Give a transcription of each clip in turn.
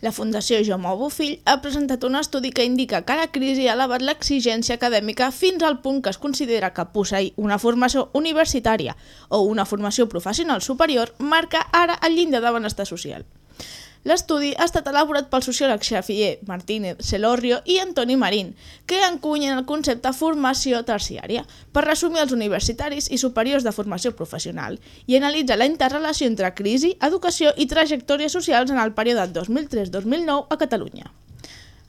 La Fundació Jaume Bofill ha presentat un estudi que indica que la crisi ha elevat l'exigència acadèmica fins al punt que es considera que posseir una formació universitària o una formació professional superior marca ara el llindar de benestar social. L'estudi ha estat elaborat pel sociòleg Xavier Martínez Celorrio i Antoni Marín, que encunyen el concepte formació terciària per resumir els universitaris i superiors de formació professional i analitzar la interrelació entre crisi, educació i trajectòries socials en el període 2003-2009 a Catalunya.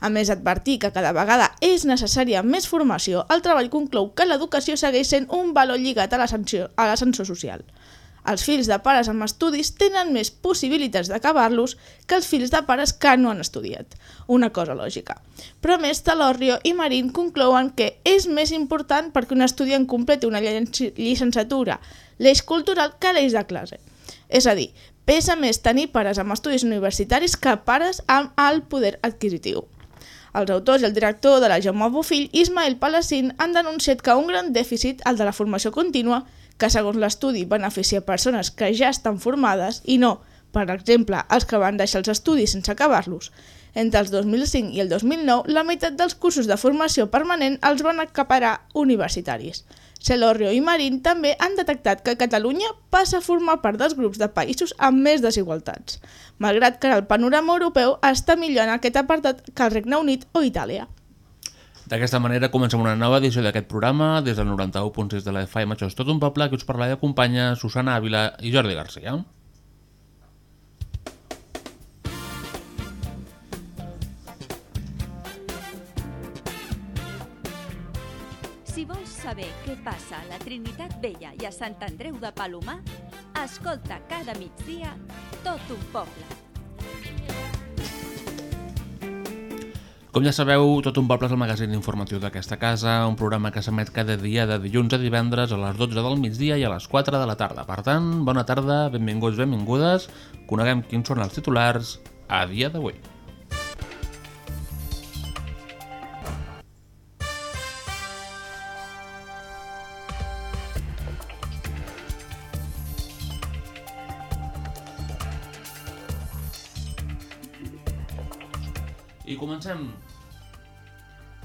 A més d'advertir que cada vegada és necessària més formació, el treball conclou que l'educació segueix sent un valor lligat a l'ascensor social. Els fills de pares amb estudis tenen més possibilitats d'acabar-los que els fills de pares que no han estudiat. Una cosa lògica. Però més, Talorrio i Marín conclouen que és més important perquè un estudiant completi una llicenciatura l'eix cultural que l'eix de classe. És a dir, pesa més tenir pares amb estudis universitaris que pares amb el poder adquisitiu. Els autors i el director de la Jaume Bofill, Ismael Palacín, han denunciat que un gran dèficit, el de la formació contínua, que segons l'estudi beneficia persones que ja estan formades i no, per exemple, els que van deixar els estudis sense acabar-los. Entre el 2005 i el 2009, la meitat dels cursos de formació permanent els van acaparar universitaris. Celorrio i Marín també han detectat que Catalunya passa a formar part dels grups de països amb més desigualtats, malgrat que el panorama europeu està millor en aquest apartat que el Regne Unit o Itàlia. D'aquesta manera comencem una nova edició d'aquest programa des del 91.6 de la FM. Això és tot un poble que us parla i acompanya Susana Ávila i Jordi Garcia. Si vols saber què passa a la Trinitat Vella i a Sant Andreu de Palomar, escolta cada migdia tot un poble. Com ja sabeu, Tot un poble és el magazín informatiu d'aquesta casa, un programa que s'emet cada dia de dilluns a divendres a les 12 del migdia i a les 4 de la tarda. Per tant, bona tarda, benvinguts, benvingudes, coneguem quins són els titulars a dia d'avui. I comencem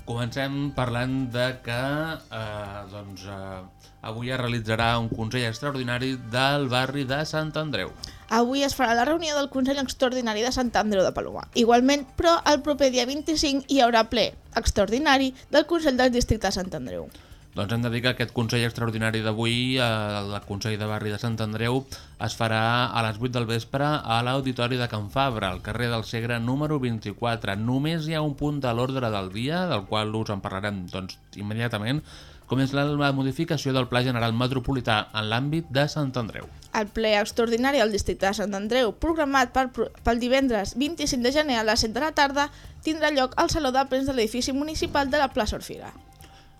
Comencem parlant de que eh, doncs, eh, avui es realitzarà un Consell Extraordinari del barri de Sant Andreu. Avui es farà la reunió del Consell Extraordinari de Sant Andreu de Palomar. Igualment, però el proper dia 25 hi haurà ple extraordinari del Consell del Districte de Sant Andreu. Doncs hem de dir que aquest Consell Extraordinari d'avui, el Consell de Barri de Sant Andreu, es farà a les 8 del vespre a l'Auditori de Can Fabra, al carrer del Segre número 24. Només hi ha un punt de l'ordre del dia, del qual us en parlarem doncs, immediatament, com és la modificació del Pla General Metropolità en l'àmbit de Sant Andreu. El ple extraordinari del districte de Sant Andreu, programat pel, pel divendres 25 de gener a les 7 de la tarda, tindrà lloc al Saló de Plens de l'edifici municipal de la plaça Orfira.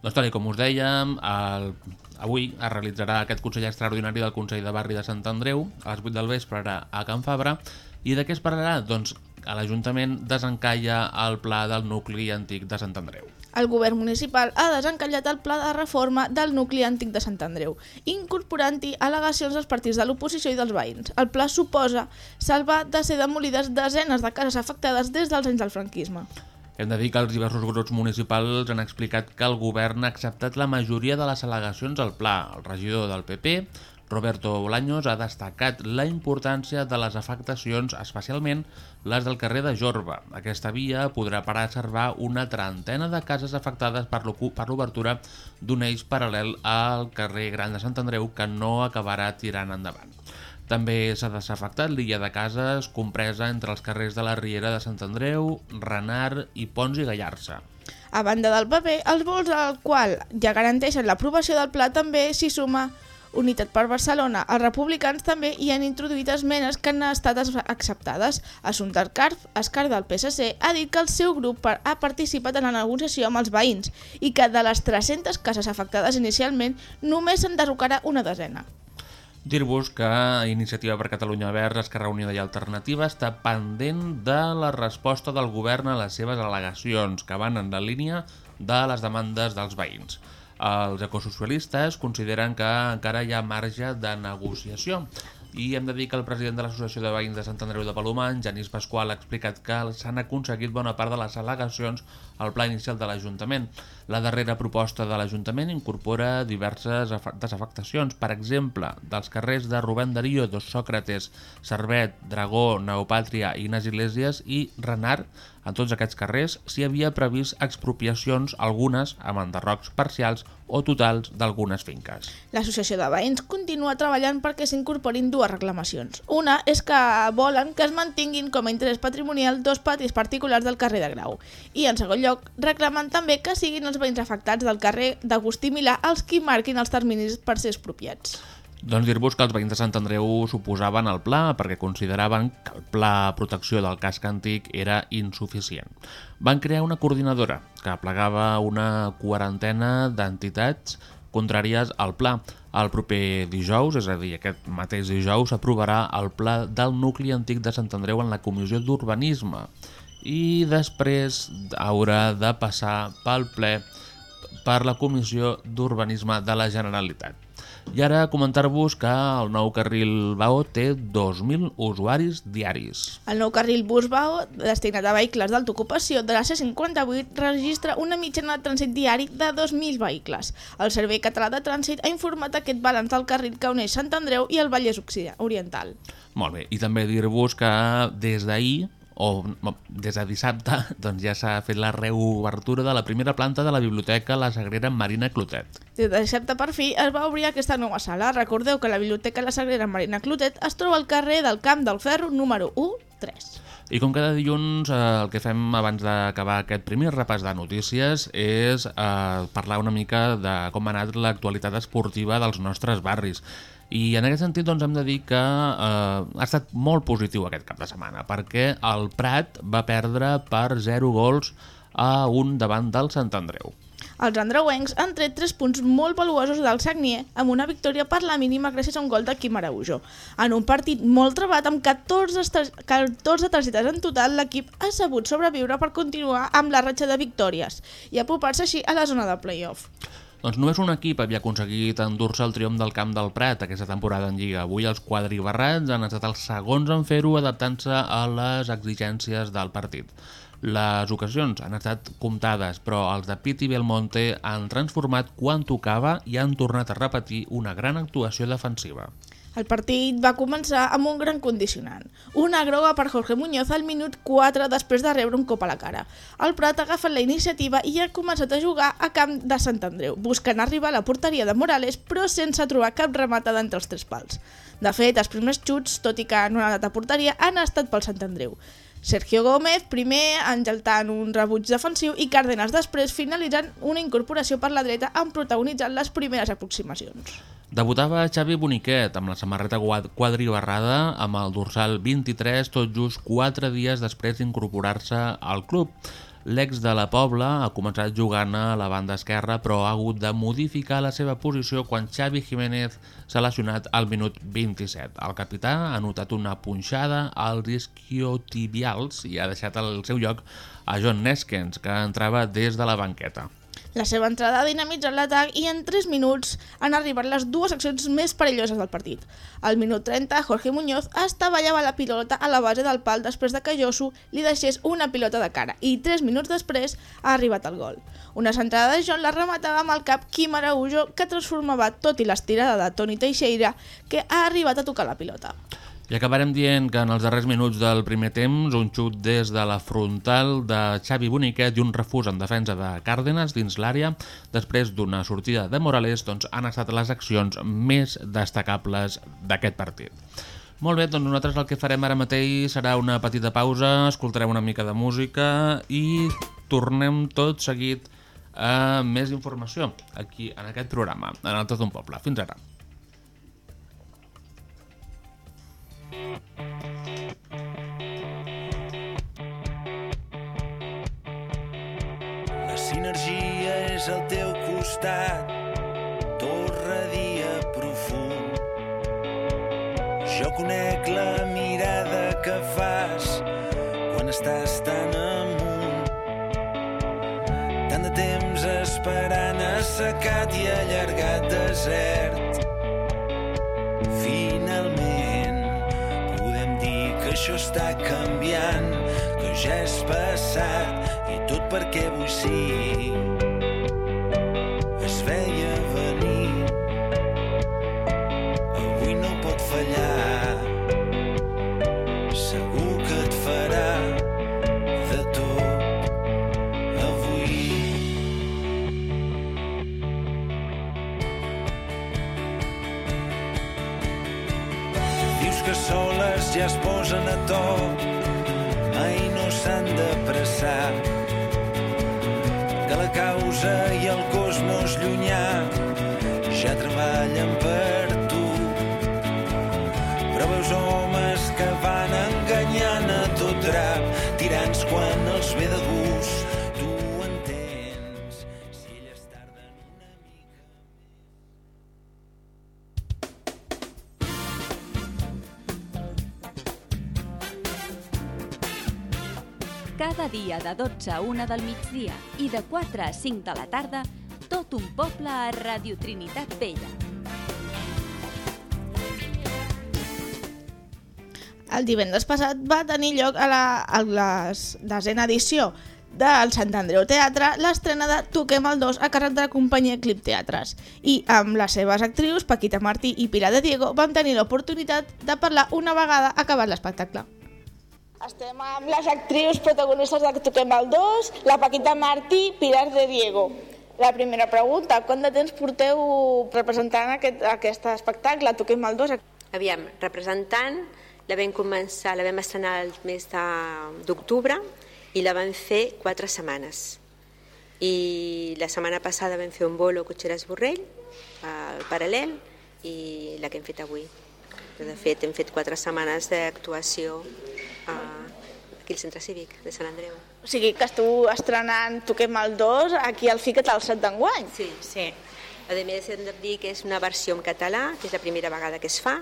Doncs tal com us dèiem, el, avui es realitzarà aquest Consell Extraordinari del Consell de Barri de Sant Andreu a les 8 del vespre a Can Fabra i de què es parlarà? Doncs l'Ajuntament desencalla el pla del nucli antic de Sant Andreu. El govern municipal ha desencallat el pla de reforma del nucli antic de Sant Andreu, incorporant-hi al·legacions dels partits de l'oposició i dels veïns. El pla suposa salvar de ser demolides desenes de cases afectades des dels anys del franquisme. Hem de dir que els diversos grups municipals han explicat que el govern ha acceptat la majoria de les al·legacions al pla. El regidor del PP, Roberto Bolaños, ha destacat la importància de les afectacions, especialment les del carrer de Jorba. Aquesta via podrà preservar una trentena de cases afectades per l'obertura d'un eix paral·lel al carrer Gran de Sant Andreu que no acabarà tirant endavant. També s'ha desafectat l'illa de cases compresa entre els carrers de la Riera de Sant Andreu, Renard i Pons i Gallarça. A banda del paper, els vols al qual ja garanteixen l'aprovació del pla també s'hi suma Unitat per Barcelona, els republicans també hi han introduït esmenes que han estat es- acceptades. Assumpta Arcarf, Escar del PSC, ha dit que el seu grup ha participat en la negociació amb els veïns i que de les 300 cases afectades inicialment només se'n derrocarà una desena. Dir-vos que Iniciativa per Catalunya Verds, Esquerra Unida i Alternativa està pendent de la resposta del govern a les seves al·legacions, que van en la línia de les demandes dels veïns. Els ecosocialistes consideren que encara hi ha marge de negociació i hem de dir que el president de l'Associació de Veïns de Sant Andreu de Palomar, en Genís Pasqual, ha explicat que s'han aconseguit bona part de les al·legacions al pla inicial de l'Ajuntament. La darrera proposta de l'Ajuntament incorpora diverses desafectacions, per exemple, dels carrers de Rubén Darío, Dos Sòcrates, Servet, Dragó, Neopàtria, Ignasi Iglesias i Renard. En tots aquests carrers s'hi havia previst expropiacions, algunes amb enderrocs parcials o totals d'algunes finques. L'Associació de Veïns continua treballant perquè s'incorporin dues reclamacions. Una és que volen que es mantinguin com a interès patrimonial dos patis particulars del carrer de Grau. I, en segon lloc, reclamen també que siguin els veïns afectats del carrer d'Agustí Milà els qui marquin els terminis per ser expropiats. Doncs dir-vos que els veïns de Sant Andreu s'oposaven al pla perquè consideraven que el pla protecció del casc antic era insuficient. Van crear una coordinadora que plegava una quarantena d'entitats contràries al pla. El proper dijous, és a dir, aquest mateix dijous, s'aprovarà el pla del nucli antic de Sant Andreu en la Comissió d'Urbanisme i després haurà de passar pel ple per la Comissió d'Urbanisme de la Generalitat. I ara comentar-vos que el nou carril BAO té 2.000 usuaris diaris. El nou carril Busbao, destinat a vehicles d'autoocupació de la C58, registra una mitjana de trànsit diari de 2.000 vehicles. El Servei Català de Trànsit ha informat aquest balanç del carril que uneix Sant Andreu i el Vallès Occide- Oriental. Molt bé, i també dir-vos que des d'ahir o des de dissabte doncs ja s'ha fet la reobertura de la primera planta de la biblioteca La Sagrera Marina Clotet. Des de dissabte per fi es va obrir aquesta nova sala. Recordeu que la Biblioteca La Sagrera Marina Clotet es troba al carrer del Camp del Ferro número 1 3. I com cada dilluns eh, el que fem abans d'acabar aquest primer repàs de notícies és eh, parlar una mica de com ha anat l'actualitat esportiva dels nostres barris. I en aquest sentit doncs, hem de dir que eh, ha estat molt positiu aquest cap de setmana perquè el Prat va perdre per 0 gols a un davant del Sant Andreu. Els andreuencs han tret 3 punts molt valuosos del Sagnier amb una victòria per la mínima gràcies a un gol de Quim Araujo. En un partit molt trebat amb 14, estra- 14 targetes en total, l'equip ha sabut sobreviure per continuar amb la ratxa de victòries i apropar-se així a la zona de playoff. Doncs només un equip havia aconseguit endur-se el triomf del camp del Prat aquesta temporada en Lliga. Avui els quadribarrats han estat els segons en fer-ho adaptant-se a les exigències del partit. Les ocasions han estat comptades, però els de Pitti Belmonte han transformat quan tocava i han tornat a repetir una gran actuació defensiva. El partit va començar amb un gran condicionant. Una groga per Jorge Muñoz al minut 4 després de rebre un cop a la cara. El Prat ha agafat la iniciativa i ha començat a jugar a camp de Sant Andreu, buscant arribar a la porteria de Morales, però sense trobar cap rematada entre els tres pals. De fet, els primers xuts, tot i que no han anat a porteria, han estat pel Sant Andreu. Sergio Gómez, primer enjaltant un rebuig defensiu i Cárdenas després finalitzant una incorporació per la dreta en protagonitzant les primeres aproximacions. Debutava Xavi Boniquet amb la samarreta quad- quadribarrada amb el dorsal 23 tot just 4 dies després d'incorporar-se al club. L'ex de la Pobla ha començat jugant a la banda esquerra però ha hagut de modificar la seva posició quan Xavi Jiménez s'ha lesionat al minut 27. El capità ha notat una punxada als isquiotibials i ha deixat al seu lloc a John Neskens, que entrava des de la banqueta. La seva entrada ha dinamitzat l'atac i en 3 minuts han arribat les dues accions més perilloses del partit. Al minut 30, Jorge Muñoz estavellava la pilota a la base del pal després de que Josu li deixés una pilota de cara i 3 minuts després ha arribat el gol. Una centrada de John la rematava amb el cap Quim Araujo que transformava tot i l'estirada de Toni Teixeira que ha arribat a tocar la pilota. I acabarem dient que en els darrers minuts del primer temps, un xut des de la frontal de Xavi Boniquet i un refús en defensa de Cárdenas dins l'àrea, després d'una sortida de Morales, doncs han estat les accions més destacables d'aquest partit. Molt bé, doncs nosaltres el que farem ara mateix serà una petita pausa, escoltarem una mica de música i tornem tot seguit a més informació aquí en aquest programa, en el Tot un Poble. Fins ara. La sinergia és al teu costat, profund. La mirada que fas quan estàs tan amunt. Esperant assecat i allargat desert això està canviant, que ja és passat i tot perquè avui sí toc, mai no s'han d'apressar. Que la causa i el cosmos llunyà de 12 a 1 del migdia i de 4 a 5 de la tarda, tot un poble a Radio Trinitat Vella. El divendres passat va tenir lloc a la, a la desena edició del Sant Andreu Teatre l'estrena de Toquem el 2 a càrrec de la companyia Clip Teatres i amb les seves actrius Paquita Martí i Pilar de Diego vam tenir l'oportunitat de parlar una vegada acabat l'espectacle. Estem amb les actrius protagonistes de Toquem el 2, la Paquita Martí, Pilar de Diego. La primera pregunta, quant de temps porteu representant aquest, aquest espectacle, Toquem el 2? Aviam, representant, la vam començar, la vam estrenar el mes d'octubre i la vam fer quatre setmanes. I la setmana passada vam fer un bolo a Cotxeres Borrell, al paral·lel, i la que hem fet avui. De fet, hem fet quatre setmanes d'actuació a- aquí al Centre Cívic de Sant Andreu. O sigui que esteu estrenant Toquem el 2 aquí al Ficat al set d'enguany. Sí, sí. A més, hem de dir que és una versió en català, que és la primera vegada que es fa,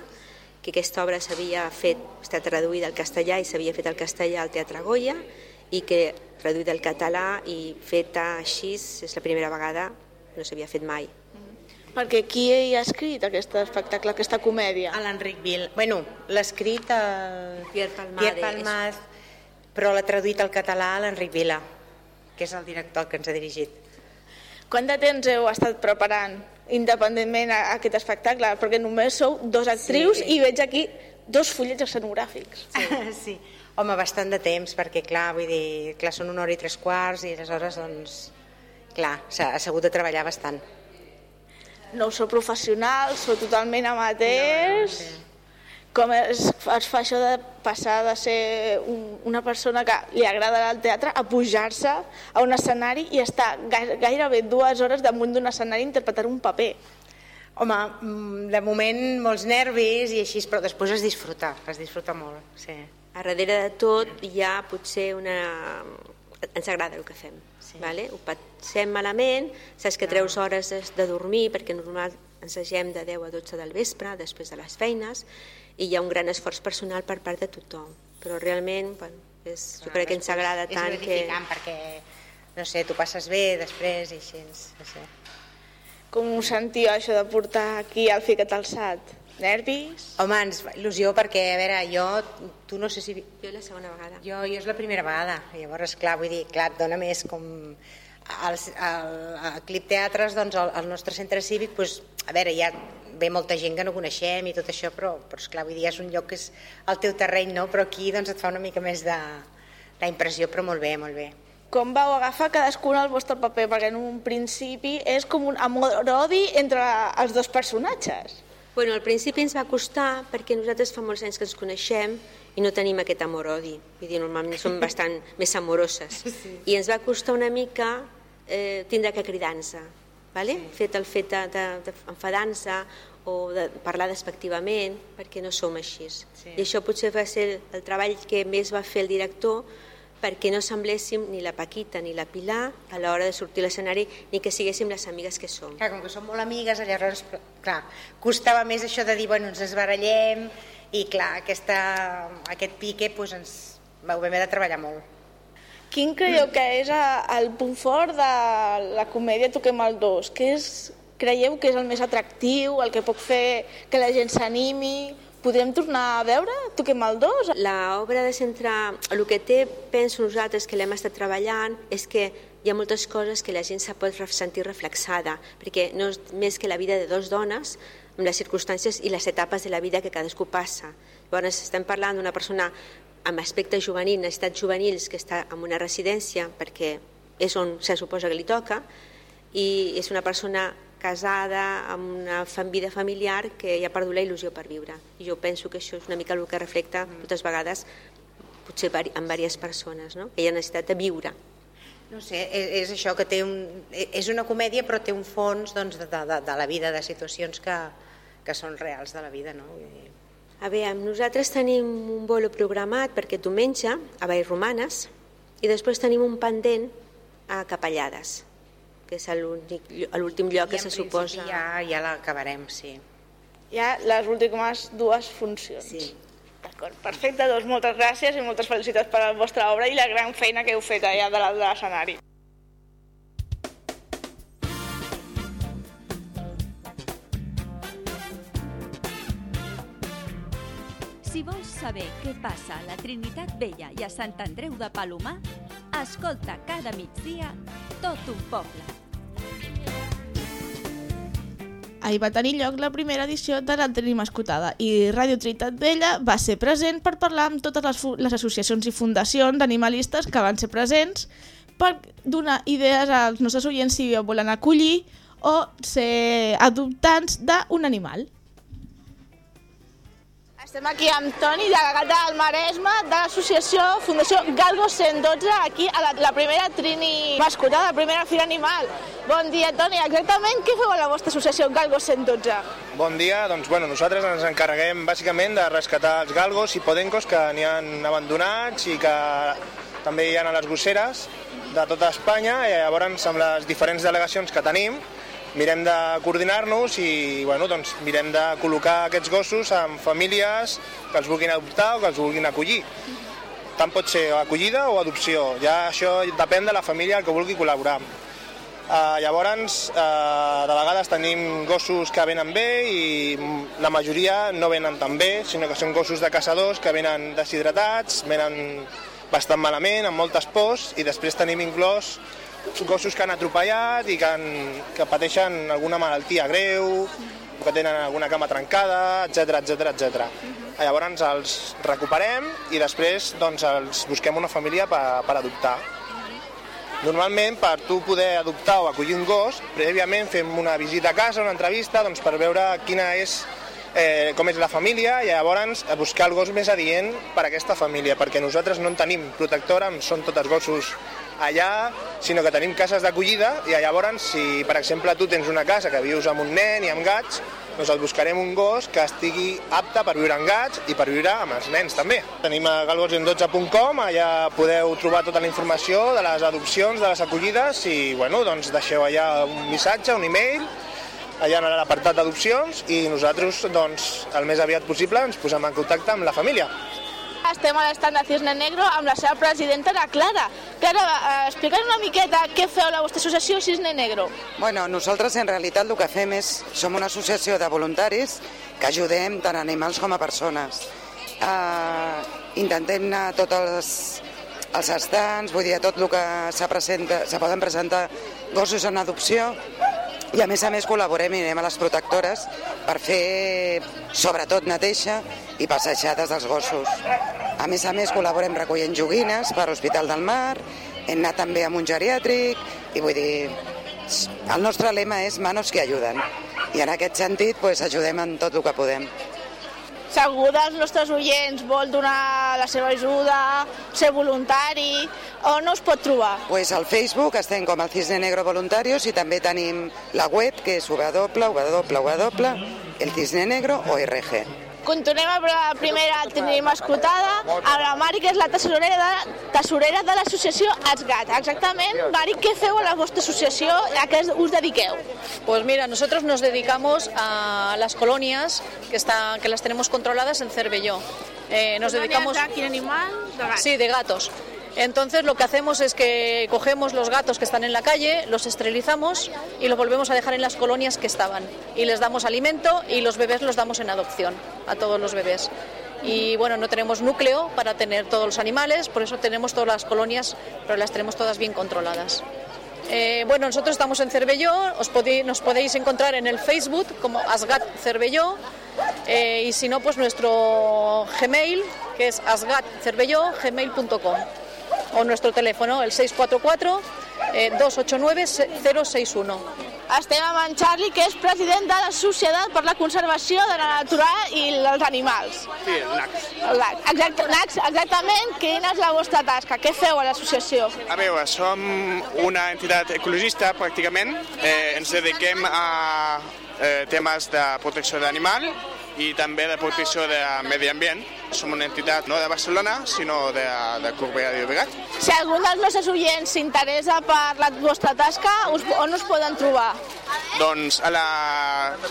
que aquesta obra s'havia fet, està traduïda al castellà i s'havia fet al castellà al Teatre Goya, i que traduïda al català i feta així és la primera vegada, no s'havia fet mai. Perquè qui hi ha escrit aquest espectacle, aquesta comèdia? A l'Enric Vil. Bueno, l'ha escrit el Pierre Palmade. Pierre Palmaz, però l'ha traduït al català a l'Enric Vila, que és el director que ens ha dirigit. Quant de temps heu estat preparant independentment a a aquest espectacle? Perquè només sou dos actrius Sí. i veig aquí dos fullets escenogràfics. Sí. sí. Home, bastant de temps, perquè clar, vull dir, clar, són una hora i tres quarts i aleshores, doncs, clar, s'ha s'ha hagut de treballar bastant. No sou professionals, sou totalment amateurs... No, no, Com es, es fa això de passar de ser un, una persona que li agrada el teatre a pujar-se a un escenari i estar gaire, gairebé dues hores damunt d'un escenari interpretant un paper? Home, mm, de moment molts nervis i així, però després es disfruta, es disfruta molt, sí. A darrere de tot hi ha potser una... Ens agrada el que fem, sí. vale? ho passem malament, saps que treus hores de, de dormir, perquè normal ens agem de 10 a 12 del vespre, després de les feines, i hi ha un gran esforç personal per part de tothom. Però realment, bueno, és, jo crec que ens agrada és tant que... gratificant perquè, no sé, tu passes bé després i així, no sé. Com us sentiu això de portar aquí al Ficat Alçat? Nervis? Home, ens fa il·lusió perquè, a veure, jo, tu no sé si... Jo la segona vegada. Jo, jo és la primera vegada, llavors, clar, vull dir, clar, et dona més com... Al, al, a Clip Teatres, doncs, al, al nostre centre cívic, doncs, a veure, hi ha ve molta gent que no coneixem i tot això, però, però esclar, vull dir, és un lloc que és el teu terreny, no? però aquí doncs, et fa una mica més de, d'impressió, però molt bé, molt bé. Com vau agafar cadascun el vostre paper? Perquè en un principi és com un amor-odi entre els dos personatges. Bueno, al principi ens va costar perquè nosaltres fa molts anys que ens coneixem i no tenim aquest amor-odi. Vull dir, normalment som bastant més amoroses. Sí. I ens va costar una mica eh, tindre que cridar-nos, vale? sí. fet el fet d'enfadar-se o de parlar despectivament, perquè no som així. Sí. I això potser va ser el treball que més va fer el director perquè no sembléssim ni la Paquita ni la Pilar a l'hora de sortir a l'escenari ni que siguéssim les amigues que som. Clar, com que som molt amigues, llavors, clar, costava més això de dir, bueno, ens esbarallem, i clar, aquesta, aquest pique doncs, ens ho vam haver de treballar molt. Quin creieu que és el punt fort de la comèdia Toquem el dos? Què és, creieu que és el més atractiu, el que pot fer que la gent s'animi? Podrem tornar a veure Toquem el dos? La obra de centrar, el que té, penso nosaltres, que l'hem estat treballant, és que hi ha moltes coses que la gent se pot sentir reflexada, perquè no és més que la vida de dues dones, amb les circumstàncies i les etapes de la vida que cadascú passa. Llavors estem parlant d'una persona amb aspecte juvenil, necessitats juvenils, que està en una residència perquè és on se suposa que li toca, i és una persona casada, amb una vida familiar que ja ha perdut la il·lusió per viure. I jo penso que això és una mica el que reflecta moltes vegades, potser en diverses persones, no? que hi ha necessitat de viure. No sé, és, és això que té un, és una comèdia però té un fons doncs, de, de, de la vida, de situacions que, que són reals de la vida. No? A veure, nosaltres tenim un bolo programat per aquest diumenge a Romanes i després tenim un pendent a Capellades, que és l'últim lloc que se suposa. Ja, ja l'acabarem, sí. Ja les últimes dues funcions. Sí. D'acord, perfecte, doncs moltes gràcies i moltes felicitats per la vostra obra i la gran feina que heu fet allà de l'escenari. Si vols saber què passa a la Trinitat Vella i a Sant Andreu de Palomar, escolta cada migdia tot un poble. Ahir va tenir lloc la primera edició de la Tenim Escotada i Ràdio Trinitat Vella va ser present per parlar amb totes les, les associacions i fundacions d'animalistes que van ser presents per donar idees als nostres oients si volen acollir o ser adoptants d'un animal. Estem aquí amb Toni de Gata del Maresme de l'associació Fundació Galgo 112 aquí a la, la primera Trini mascota, la primera fira animal. Bon dia, Toni. Exactament què feu a la vostra associació Galgo 112? Bon dia. Doncs, bueno, nosaltres ens encarreguem bàsicament de rescatar els galgos i podencos que n'hi han abandonats i que també hi ha a les gosseres de tota Espanya i llavors amb les diferents delegacions que tenim mirem de coordinar-nos i bueno, doncs, mirem de col·locar aquests gossos amb famílies que els vulguin adoptar o que els vulguin acollir. Tant pot ser acollida o adopció, ja això depèn de la família que vulgui col·laborar. Uh, llavors, uh, de vegades tenim gossos que venen bé i la majoria no venen tan bé, sinó que són gossos de caçadors que venen deshidratats, venen bastant malament, amb moltes pors, i després tenim inclòs gossos que han atropellat i que, han, que pateixen alguna malaltia greu, que tenen alguna cama trencada, etc etc etc. Llavors els recuperem i després doncs, els busquem una família per, per adoptar. Normalment, per tu poder adoptar o acollir un gos, prèviament fem una visita a casa, una entrevista, doncs, per veure quina és, eh, com és la família i llavors buscar el gos més adient per a aquesta família, perquè nosaltres no en tenim protectora, són tots gossos allà, sinó que tenim cases d'acollida i llavors, si per exemple tu tens una casa que vius amb un nen i amb gats, doncs et buscarem un gos que estigui apte per viure amb gats i per viure amb els nens també. Tenim a galgos12.com, allà podeu trobar tota la informació de les adopcions, de les acollides i bueno, doncs deixeu allà un missatge, un e-mail, allà en l'apartat d'adopcions i nosaltres doncs, el més aviat possible ens posem en contacte amb la família. Estem a l'estat de Cisne Negro amb la seva presidenta, la Clara. Clara, eh, explica'ns una miqueta què feu la vostra associació Cisne Negro. Bueno, nosaltres en realitat el que fem és, som una associació de voluntaris que ajudem tant animals com a persones. Uh, intentem anar a tots els, els estants, vull dir, a tot el que se, presenta, se poden presentar gossos en adopció i a més a més col·laborem i anem a les protectores per fer sobretot neteja i passejades dels gossos. A més a més col·laborem recollint joguines per l'Hospital del Mar, hem anat també a un geriàtric i vull dir, el nostre lema és manos que ajuden i en aquest sentit pues, ajudem en tot el que podem algú dels nostres oients vol donar la seva ajuda, ser voluntari, on es pot trobar? Pues al Facebook estem com el Cisne Negro Voluntarios i també tenim la web que és www.elcisnenegro.org. Continuem amb la primera tenim escoltada amb la Mari, que és la tesorera de, tesorera de l'associació Asgat. Exactament, Mari, què feu a la vostra associació? A què us dediqueu? Pues mira, nosotros nos dedicamos a las colonias que, está, que las tenemos controladas en Cervelló. Eh, nos dedicamos... ¿De animal? De. Sí, de gatos. Entonces lo que hacemos es que cogemos los gatos que están en la calle, los esterilizamos y los volvemos a dejar en las colonias que estaban. Y les damos alimento y los bebés los damos en adopción a todos los bebés. Y bueno, no tenemos núcleo para tener todos los animales, por eso tenemos todas las colonias, pero las tenemos todas bien controladas. Eh, bueno, nosotros estamos en Cervelló, os podéis, nos podéis encontrar en el Facebook como Asgat Cervelló eh, y si no, pues nuestro Gmail, que es asgatcervelló.gmail.com o nuestro teléfono, el 644 eh, 289 061. Estem amb en Charlie, que és president de la Societat per la Conservació de la Natura i els Animals. Sí, el NACS. El LAC. Exacte, NACS, exactament, quina és la vostra tasca? Què feu a l'associació? A veure, som una entitat ecologista, pràcticament. Eh, ens dediquem a eh, temes de protecció d'animal i també de protecció de medi ambient. Som una entitat no de Barcelona, sinó de, de Corbera de Llobregat. Si algun dels nostres oients s'interessa per la vostra tasca, us, on us poden trobar? Doncs a la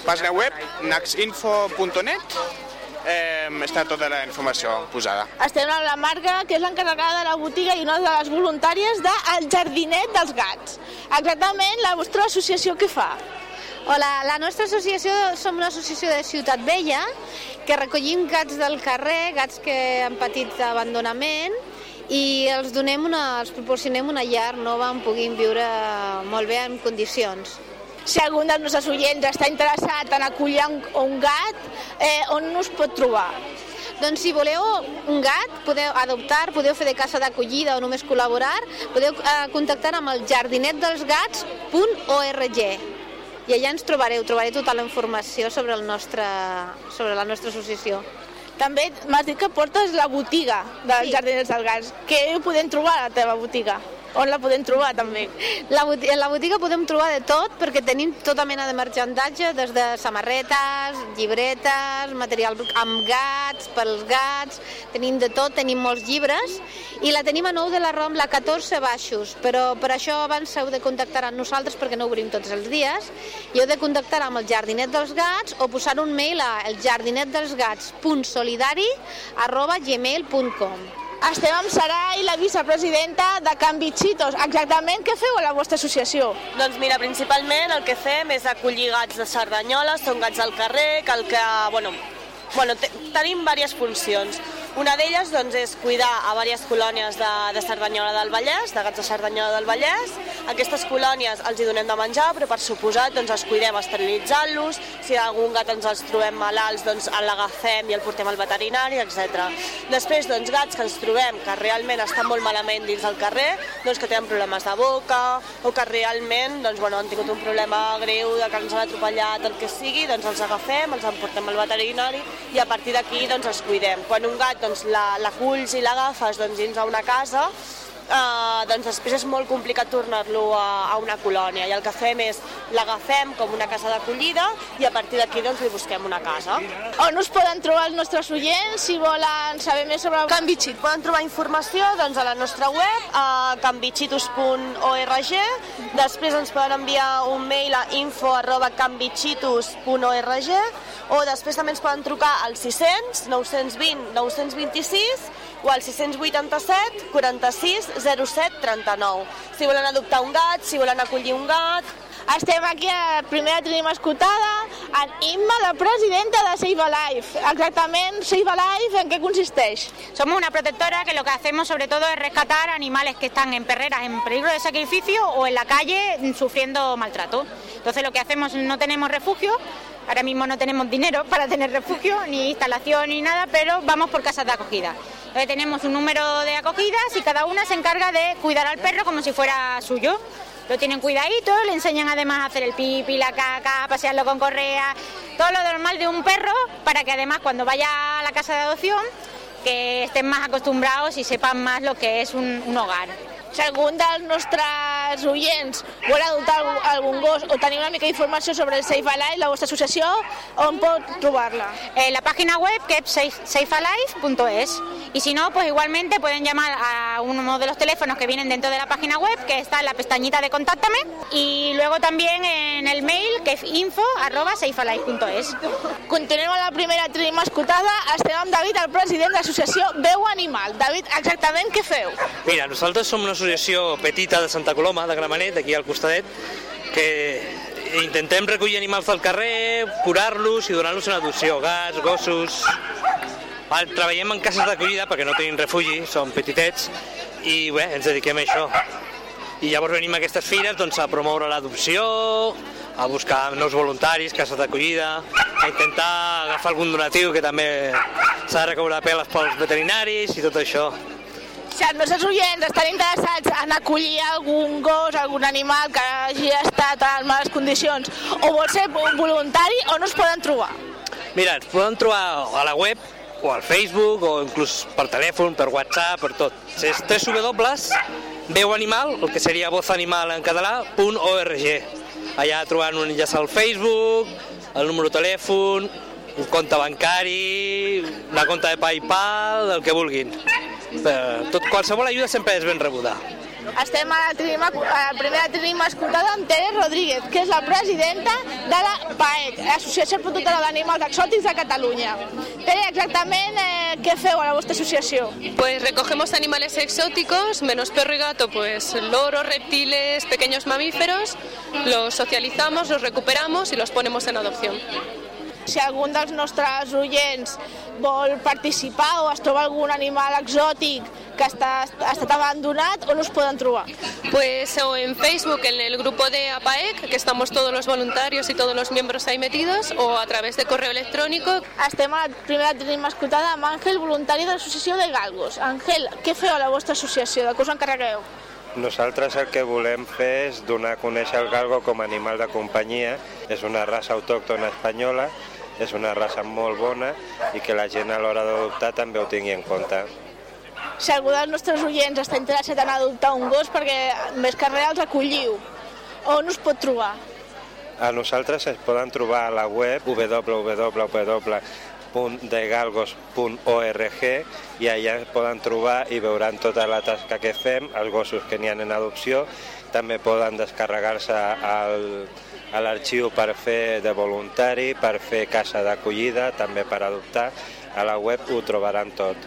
pàgina web naxinfo.net eh, està tota la informació posada. Estem amb la Marga, que és l'encarregada de la botiga i una de les voluntàries de El Jardinet dels Gats. Exactament la vostra associació què fa? Hola, la nostra associació som una associació de Ciutat Vella que recollim gats del carrer, gats que han patit abandonament i els donem una, els proporcionem una llar nova on puguin viure molt bé en condicions. Si algun dels nostres oients està interessat en acollir un, un gat, eh, on us pot trobar? Doncs si voleu un gat, podeu adoptar, podeu fer de casa d'acollida o només col·laborar, podeu eh, contactar amb el jardinetdelsgats.org i allà ens trobareu, trobareu tota la informació sobre, el nostre, sobre la nostra associació. També m'has dit que portes la botiga dels sí. Jardiners dels Gats. Què podem trobar a la teva botiga? On la podem trobar, també? La en la botiga podem trobar de tot, perquè tenim tota mena de merchandatge, des de samarretes, llibretes, material amb gats, pels gats, tenim de tot, tenim molts llibres, i la tenim a 9 de la Rom, la 14 baixos, però per això abans heu de contactar amb nosaltres perquè no obrim tots els dies, i heu de contactar amb el Jardinet dels Gats o posar un mail a eljardinetdelsgats.solidari arroba gmail.com. Estem amb Sarai, la vicepresidenta de Can Bichitos. Exactament què feu a la vostra associació? Doncs mira, principalment el que fem és acollir gats de Cerdanyola, són gats al carrer, que el que, bueno, bueno tenim diverses funcions. Una d'elles doncs, és cuidar a diverses colònies de, de Cerdanyola del Vallès, de gats de Cerdanyola del Vallès. Aquestes colònies els hi donem de menjar, però per suposat doncs, els cuidem esterilitzant-los. Si algun gat ens els trobem malalts, doncs l'agafem i el portem al veterinari, etc. Després, doncs, gats que ens trobem que realment estan molt malament dins del carrer, doncs, que tenen problemes de boca o que realment doncs, bueno, han tingut un problema greu de que ens han atropellat, el que sigui, doncs els agafem, els portem al veterinari i a partir d'aquí doncs, els cuidem. Quan un gat doncs, l'aculls la, i l'agafes doncs, dins a una casa, eh, doncs després és molt complicat tornar-lo a, a una colònia i el que fem és l'agafem com una casa d'acollida i a partir d'aquí doncs, li busquem una casa. On us poden trobar els nostres oients si volen saber més sobre Can Bitxit? Poden trobar informació doncs, a la nostra web a canbichitos.org després ens poden enviar un mail a info arroba o després també ens poden trucar al 600 920 926 o al 687 46 07 39. Si volen adoptar un gat, si volen acollir un gat, estem aquí a la primera tenim escoltada en Imma, la presidenta de Save a Life. Exactament, Save a Life, ¿en qué consisteix? Somos una protectora que lo que hacemos sobre todo es rescatar animales que están en perreras en peligro de sacrificio o en la calle sufriendo maltrato. Entonces lo que hacemos, no tenemos refugio, ahora mismo no tenemos dinero para tener refugio, ni instalación ni nada, pero vamos por casas de acogida. Entonces tenemos un número de acogidas y cada una se encarga de cuidar al perro como si fuera suyo lo tienen cuidadito, le enseñan además a hacer el pipi, la caca, pasearlo con correa, todo lo normal de un perro para que además cuando vaya a la casa de adopción que estén más acostumbrados y sepan más lo que es un hogar. Si algun dels nostres oients vol adoptar algun, gos o tenir una mica d'informació sobre el Safe Alive, la vostra associació, on pot trobar-la? En la página web que es safe- safealive.es. Y si no, pues igualmente pueden llamar a uno de los teléfonos que vienen dentro de la página web, que está en la pestañita de Contáctame, y luego también en el mail, que es info.safealive.es. Continuem a la primera trima escoltada. Estem amb David, el president de l'associació Veu Animal. David, exactament què feu? Mira, nosaltres som una associació petita de Santa Coloma, de Gramenet, d'aquí al costadet, que intentem recollir animals del carrer, curar-los i donar-los en adopció, gats, gossos... Treballem en cases d'acollida perquè no tenim refugi, som petitets, i bé, ens dediquem a això. I llavors venim a aquestes fires doncs, a promoure l'adopció, a buscar nous voluntaris, cases d'acollida, a intentar agafar algun donatiu que també s'ha de recaure peles pels veterinaris i tot això. Si els nostres oients estan interessats en acollir algun gos, algun animal que hagi estat en males condicions, o vol ser voluntari, on us poden trobar? Mira, ens poden trobar a la web o al Facebook o inclús per telèfon, per WhatsApp, per tot. És www.veuanimal, el que seria voz animal en català, .org. Allà trobaran un enllaç al Facebook, el número de telèfon, un compte bancari, una compte de PayPal, el que vulguin. Eh, Tot, qualsevol ajuda sempre és ben rebuda. Estem a la, trima, a la primera trima escoltada amb Tere Rodríguez, que és la presidenta de la PAEC, Associació Protectora d'Animals Exòtics de Catalunya. Tere, exactament eh, què feu a la vostra associació? Pues recogemos animales exóticos, menos perro y gato, pues loros, reptiles, pequeños mamíferos, los socializamos, los recuperamos y los ponemos en adopción. Si algun dels nostres oients vol participar o es troba algun animal exòtic que està, ha estat abandonat, on us poden trobar? Pues o en Facebook, en el grupo de APAEC, que estamos todos los voluntarios y todos los miembros ahí metidos, o a través de correo electrónico. Estem a la primera trima escoltada amb Àngel, voluntari de l'associació de Galgos. Àngel, què feu a la vostra associació? De què us encarregueu? Nosaltres el que volem fer és donar a conèixer el galgo com a animal de companyia. És una raça autòctona espanyola, és una raça molt bona i que la gent a l'hora d'adoptar també ho tingui en compte. Si algú dels nostres oients està interessat en adoptar un gos perquè més que res els acolliu, on us pot trobar? A nosaltres es poden trobar a la web www.degalgos.org i allà es poden trobar i veuran tota la tasca que fem, els gossos que n'hi ha en adopció, també poden descarregar-se al, a l'arxiu per fer de voluntari, per fer casa d'acollida, també per adoptar. A la web ho trobaran tot.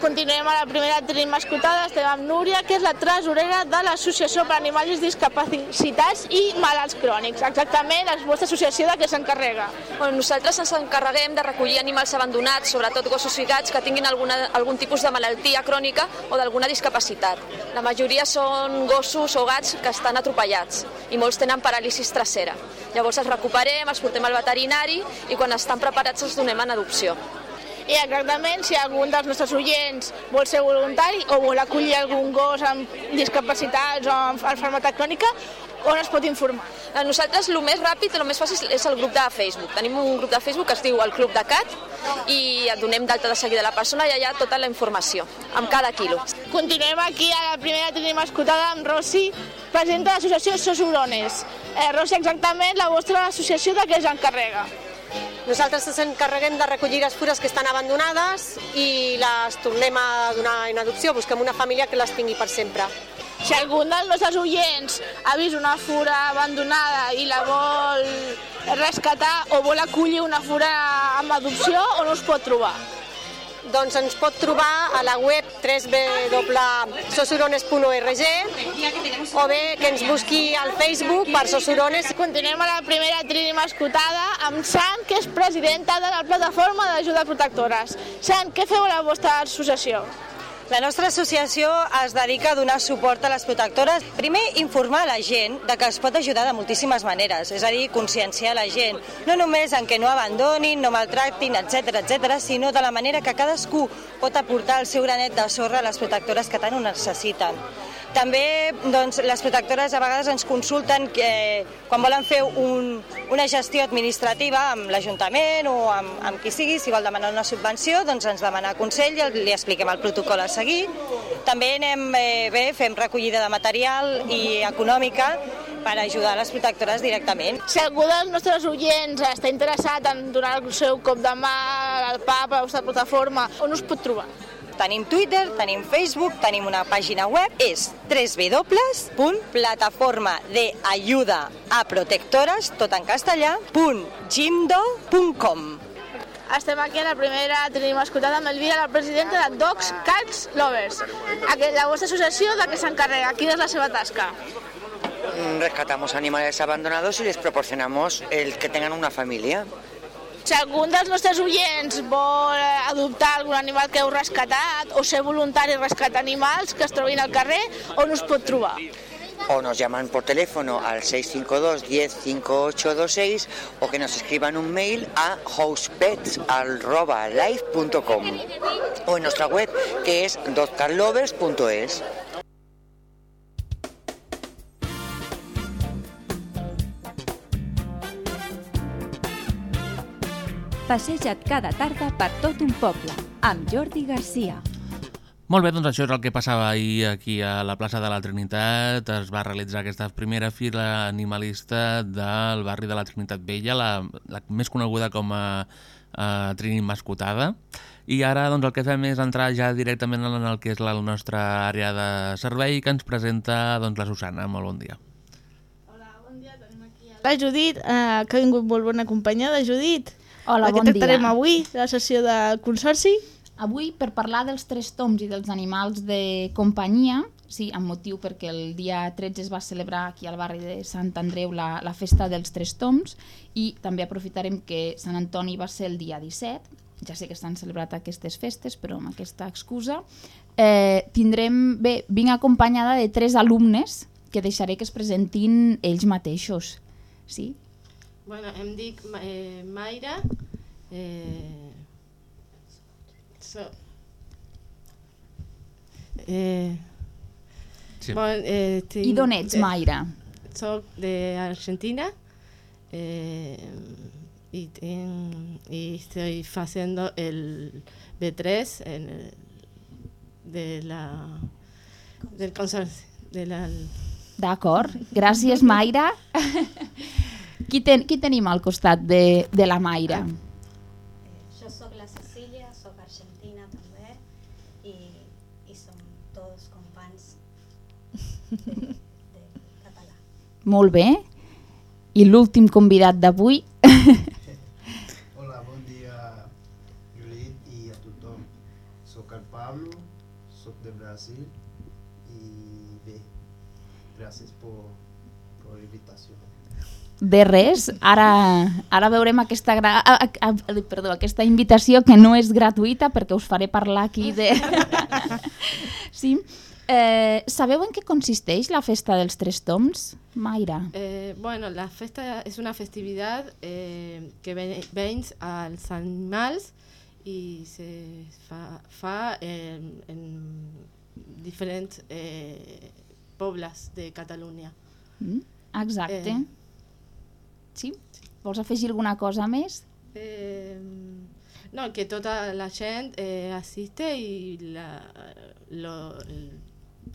Continuem a la primera trima escoltada, estem amb Núria, que és la tresorera de l'Associació per Animals Discapacitats i Malalts Crònics. Exactament, la vostra associació de què s'encarrega? Bueno, nosaltres ens encarreguem de recollir animals abandonats, sobretot gossos i gats, que tinguin alguna, algun tipus de malaltia crònica o d'alguna discapacitat. La majoria són gossos o gats que estan atropellats i molts tenen paràlisis trasera. Llavors els recuperem, els portem al veterinari i quan estan preparats els donem en adopció. I exactament, si algun dels nostres oients vol ser voluntari o vol acollir algun gos amb discapacitats o amb malaltia crònica, on es pot informar? A nosaltres el més ràpid, el més fàcil és el grup de Facebook. Tenim un grup de Facebook que es diu el Club de Cat i et donem d'alta de seguida la persona i allà tota la informació, amb cada quilo. Continuem aquí a la primera tenim escoltada amb Rossi, presidenta de l'associació Sosurones. Eh, Rossi, exactament la vostra associació de què s'encarrega? Nosaltres ens encarreguem de recollir les fures que estan abandonades i les tornem a donar en adopció, busquem una família que les tingui per sempre. Si algun dels nostres oients ha vist una fura abandonada i la vol rescatar o vol acollir una fura amb adopció, on us pot trobar? Doncs ens pot trobar a la web www.sosurones.org o bé que ens busqui al Facebook per Sosurones. Continuem a la primera trima escoltada amb Sant, que és presidenta de la plataforma d'ajuda protectores. Sant, què feu a la vostra associació? La nostra associació es dedica a donar suport a les protectores. Primer, informar la gent de que es pot ajudar de moltíssimes maneres, és a dir, conscienciar la gent, no només en què no abandonin, no maltractin, etc etc, sinó de la manera que cadascú pot aportar el seu granet de sorra a les protectores que tant ho necessiten. També doncs, les protectores a vegades ens consulten que, quan volen fer un, una gestió administrativa amb l'Ajuntament o amb, amb qui sigui, si vol demanar una subvenció, doncs ens demana consell i li expliquem el protocol a seguir. També anem eh, bé, fem recollida de material i econòmica per ajudar les protectores directament. Si algú dels nostres oients està interessat en donar el seu cop de mà al PAP, a la vostra plataforma, on us pot trobar? Tenim Twitter, tenim Facebook, tenim una pàgina web, és www.plataforma de ayuda a protectores, tot en castellà, .jimdo.com. Estem aquí a la primera, tenim escoltat amb Elvira, la presidenta de Dogs Cats Lovers. La vostra associació de què s'encarrega? Quina és la seva tasca? Mm, Rescatamos animales abandonados y les proporcionamos el que tengan una familia. Si algun dels nostres oients vol eh, adoptar algun animal que heu rescatat o ser voluntari rescatar animals que es trobin al carrer, on us pot trobar? O nos llaman por teléfono al 652 10 5826 o que nos escriban un mail a housepets.life.com o en nuestra web que es dogcarlovers.es. Passeja't cada tarda per tot un poble, amb Jordi Garcia. Molt bé, doncs això és el que passava ahir aquí a la plaça de la Trinitat. Es va realitzar aquesta primera fila animalista del barri de la Trinitat Vella, la, la més coneguda com a, a Trini Mascotada. I ara doncs, el que fem és entrar ja directament en el que és la nostra àrea de servei que ens presenta doncs, la Susana. Molt bon dia. La Judit, eh, que ha vingut molt bona companyia de Judit. Hola, de què bon dia. tractarem avui, la sessió del consorci? Avui, per parlar dels tres toms i dels animals de companyia, sí, amb motiu perquè el dia 13 es va celebrar aquí al barri de Sant Andreu la, la festa dels tres toms i també aprofitarem que Sant Antoni va ser el dia 17, ja sé que s'han celebrat aquestes festes, però amb aquesta excusa, eh, tindrem, bé, vinc acompanyada de tres alumnes que deixaré que es presentin ells mateixos. Sí? Bueno, em dic eh, Mayra. Eh, so, eh, Sí. bon, eh, tinc- I d'on ets, eh, Mayra? Soc d'Argentina eh, y, ten- y estoy haciendo el B3 en el- de la, del consorcio. De la, D'acord, gràcies Mayra. qui, ten, qui tenim al costat de, de la Mayra? Jo sóc la Cecília, sóc argentina també i, i som tots companys de, de català. Molt bé. I l'últim convidat d'avui, de res, ara, ara veurem aquesta, gra... a, a, perdó, aquesta invitació que no és gratuïta perquè us faré parlar aquí de... sí. Eh, sabeu en què consisteix la festa dels tres toms, Mayra? Eh, bueno, la festa es una festividad eh, que veins als animals i se fa, fa en, en diferents eh, pobles de Catalunya. Mm? Exacte. Eh. Sí? Vols afegir alguna cosa més? Eh, no, que tota la gent eh, assiste i la, lo,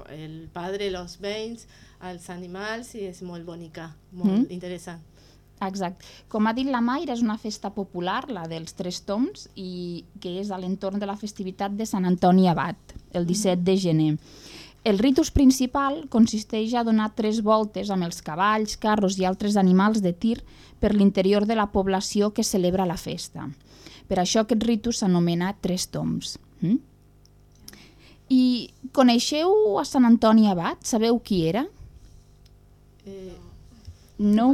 el, padre, los veïns, els animals i és molt bonica, molt Mm. interessant. Exacte. Com ha dit la Mayra, és una festa popular, la dels Tres Toms, i que és a l'entorn de la festivitat de Sant Antoni Abat, el 17 de gener. El ritus principal consisteix a donar tres voltes amb els cavalls, carros i altres animals de tir per l'interior de la població que celebra la festa. Per això aquest ritus s'anomena Tres Toms. Mm? I coneixeu a Sant Antoni Abat? Sabeu qui era? Eh, No?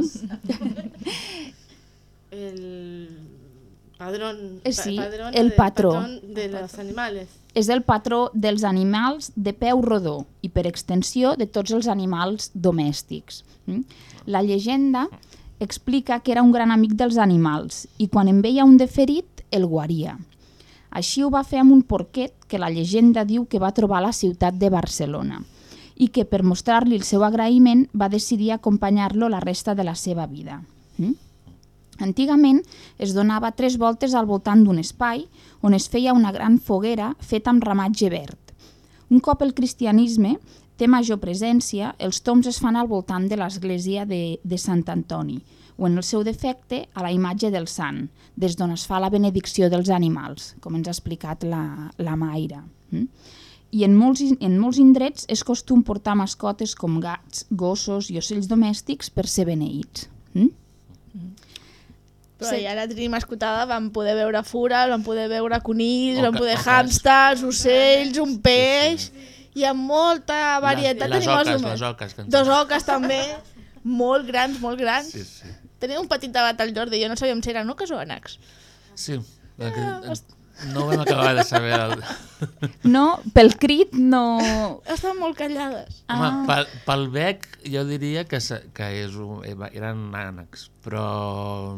el padrón, Eh, sí, pa- padrón el de, patró. patrón de los animales. És el patró dels animals de peu rodó i per extensió de tots els animals domèstics. Mm? La llegenda explica que era un gran amic dels animals i quan en veia un de ferit el guaria. Així ho va fer amb un porquet que la llegenda diu que va trobar a la ciutat de Barcelona i que per mostrar-li el seu agraïment va decidir acompanyar-lo la resta de la seva vida. Mm? Antigament es donava tres voltes al voltant d'un espai on es feia una gran foguera feta amb ramatge verd. Un cop el cristianisme té major presència, els toms es fan al voltant de l'església de, de Sant Antoni, o en el seu defecte a la imatge del sant, des d'on es fa la benedicció dels animals, com ens ha explicat la, la Maira. Mm? I en molts, en molts indrets és costum portar mascotes com gats, gossos i ocells domèstics per ser beneïts. Mm? Però Sí. sí. allà a Trini Mascotada vam poder veure fures, vam poder veure conills, Oca- vam poder oques. hàmsters, ocells, un peix... Hi ha molta varietat les d'animals oques, les oques, que Dos oques també, molt grans, molt grans. Sí, sí. Tenia un petit debat al Jordi, jo no sabíem si eren oques o ànecs. Sí, perquè ens- no ho vam acabar de saber. El... No, pel crit no... Estan molt callades. Home, pel, pel bec jo diria que, se- que és un, eren ànecs, però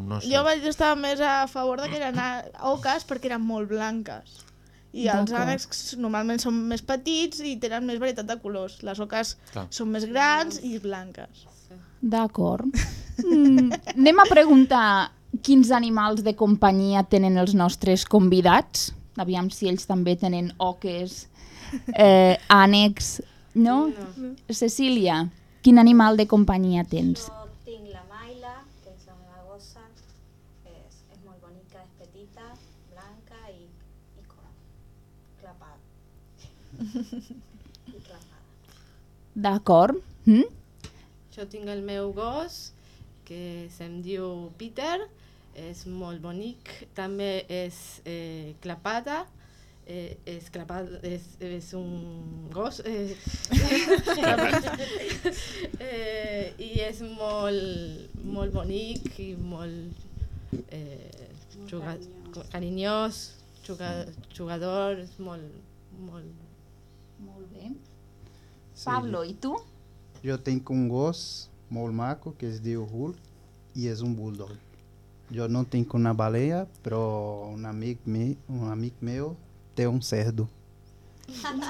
no sé. Jo vaig estar més a favor de que eren oques perquè eren molt blanques. I els ànecs normalment són més petits i tenen més varietat de colors. Les oques Clar. són més grans i blanques. D'acord. Mm, anem a preguntar quins animals de companyia tenen els nostres convidats. Aviam si ells també tenen oques, eh, ànecs... No? no? Cecília, quin animal de companyia tens? Jo tinc la Maila, que és la meva gossa, és, és molt bonica, és petita, blanca i, i clapada. I clapada. D'acord. Mm? Jo tinc el meu gos, que se'm diu Peter, és molt bonic, també és eh, clapada, eh, és clapada, és, és un gos, eh, eh, i és molt, molt bonic i molt eh, juga, carinyós, juga, jugador, és molt, molt... Molt bé. Pablo, i tu? Jo tinc un gos molt maco que es diu Hulk i és un bulldog. Jo não tenho uma baleia, però um amigo, me, um amigo meu tem um cerdo.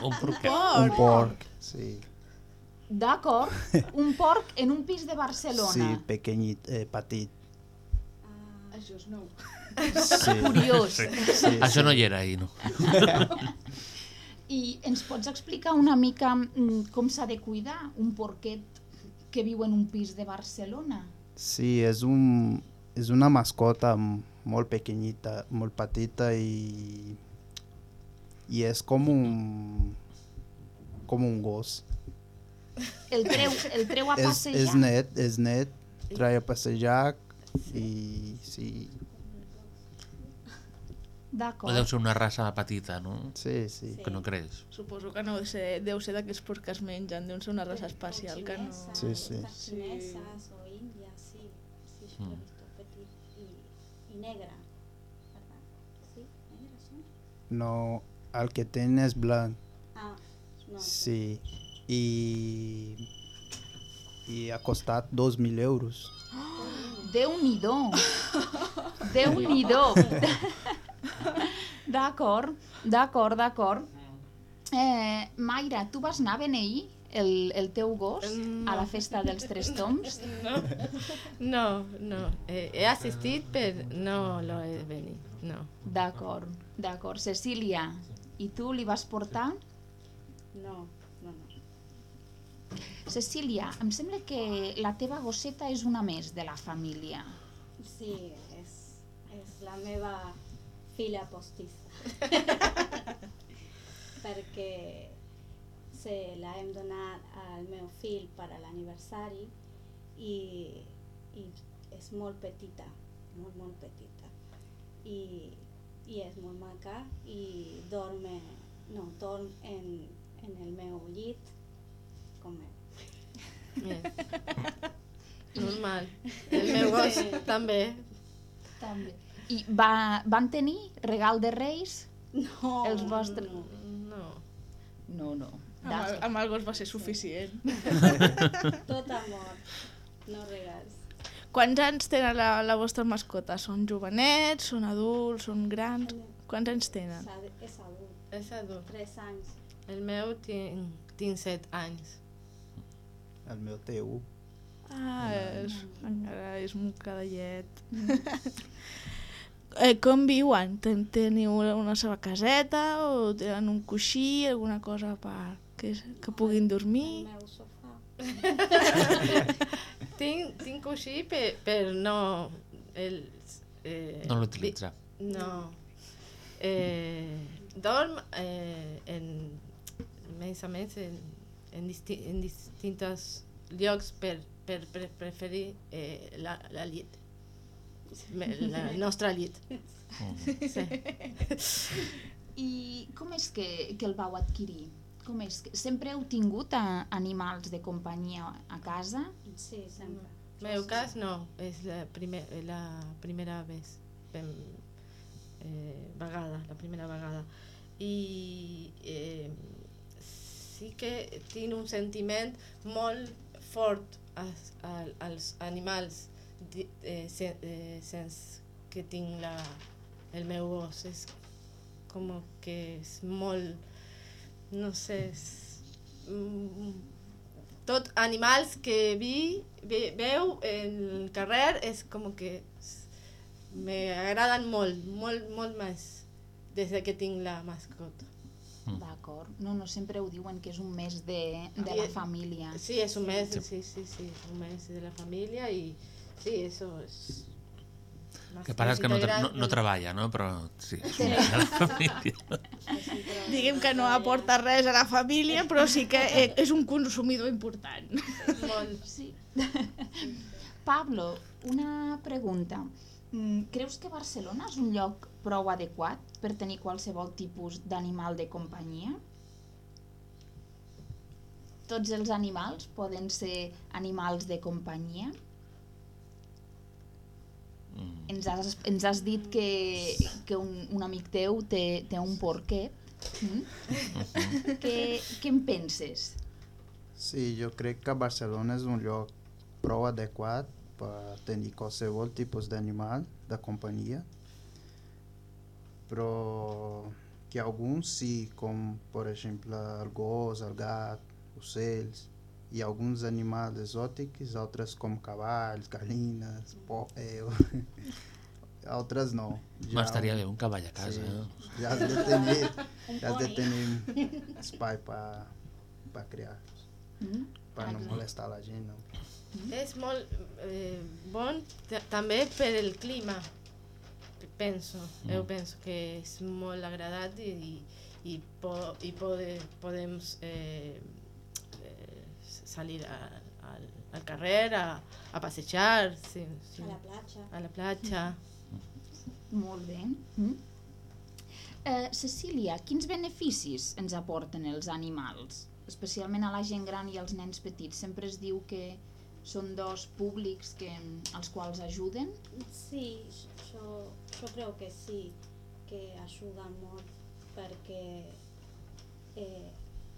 Un porquet. Um porc, sí. D'acord. Un porc en un pis de Barcelona. Sí, pequeñito, eh, petit. Això és nou. Sí. Curiós. Sí, sí. Això no hi era ahir, no. I ens pots explicar una mica mm, com s'ha de cuidar un porquet que viu en un pis de Barcelona? Sí, és, un, és una mascota molt pequeñita, molt petita i, i és com un, com un gos. El treu, el treu a És, passejar? és net, és net, trai a passejar i sí, D'acord. deu ser una raça petita, no? Sí, sí. Que no creix. Suposo que no deu ser, deu ser d'aquests porcs que es mengen, deu ser una raça especial que no... Sí, sí. Estas chinesas o indias, sí. Sí, Mm. Negra. ¿verdad? Sí. No, el que ten és blanc. Ah, no. Sí, i, i ha costat 2.000 euros. Déu-n'hi-do. Déu-n'hi-do. D'acord, d'acord, d'acord. Eh, Mayra, tu vas anar a beneir el, el teu gos a la festa dels Tres Toms? No, no, no. Eh, he assistit, però no lo he venit, no. D'acord, d'acord. Cecília, i tu li vas portar? No, no, no. Cecília, em sembla que la teva gosseta és una més de la família. Sí, és, és la meva filla postissa. Perquè se la hem donat al meu fill per a l'aniversari i, i és molt petita, molt, molt petita. I, i és molt maca i dorme, no, dorm en, en el meu llit com ell. Normal. El meu gos Sí. també. També. I va, van tenir regal de Reis? No, Els vostres... No. No, no. Amb el, amb el gos va ser suficient. Tot amor, no regals. Quants anys tenen la, la vostra mascota? Són jovenets, són adults, són grans? Quants anys tenen? És adult. És adult. Tres anys. El meu tinc, tinc set anys. el meu TU. Ah, és, encara és un cadallet. eh, com viuen? Ten, teniu una seva caseta o tenen un coixí, alguna cosa per que, que puguin dormir? El meu sofà. tinc, tinc coixí per, per no... El, eh, No l'utilitza. vi- No. Eh, dorm eh, en, més a més en, en, disti en distintos llocs per, per, per preferir eh, la, la llet. Me- La nostra llet. Sí. I com és que, que el vau adquirir? Com és sempre heu tingut a, animals de companyia a casa? Sí, sempre. En meu cas no, és la, primer, la primera vez, fem, eh, vegada, la primera vegada. I eh, sí que tinc un sentiment molt fort als, al- als animals eh, sen, eh, sense que tinc la, el meu gos. És com que és molt, no sé, és, mm, tot animals que vi, ve, veu en el carrer és com que s- me agraden molt, molt, molt més des de que tinc la mascota. D'acord. No, no, sempre ho diuen que és un mes de, de la família. Sí, és un mes, sí, sí, sí, és un mes de la família i sí, eso és... Que passa que no, tra no, no treballa, no? Però sí, és de la família. Diguem que no aporta res a la família, però sí que eh, és un consumidor important. Molt. Sí. Pablo, una pregunta. Mm, Creus que Barcelona és un lloc prou adequat per tenir qualsevol tipus d'animal de companyia? Tots els animals poden ser animals de companyia? Ens has, ens has dit que, que un, un amic teu té, té un porquet. Mm? què, què en penses? Sí, jo crec que Barcelona és un lloc prou adequat per tenir qualsevol tipus d'animal de companyia, però que alguns sí, com per exemple el gos, el gat, ocells, i alguns animals exòtics, altres com cavalls, gallines, po eh, altres no. M'estaria bé un cavall a casa. Ja has de tenir, Un ja has de poni. tenir espai per pa criar-los, Mm? per no Exacte. molestar la gent. No? És molt eh, bon ta- també per el clima, penso. Mm. Jo penso que és molt agradat i, i, i, po, i pode, podem eh, salir a, al, al carrer a, a passejar. Sí, sí. A la platja. A la platja. Molt bé. Mm? Eh, Cecília, quins beneficis ens aporten els animals? Especialment a la gent gran i als nens petits. Sempre es diu que són dos públics que, als quals ajuden. Sí, jo, jo crec que sí, que ajuda molt perquè eh,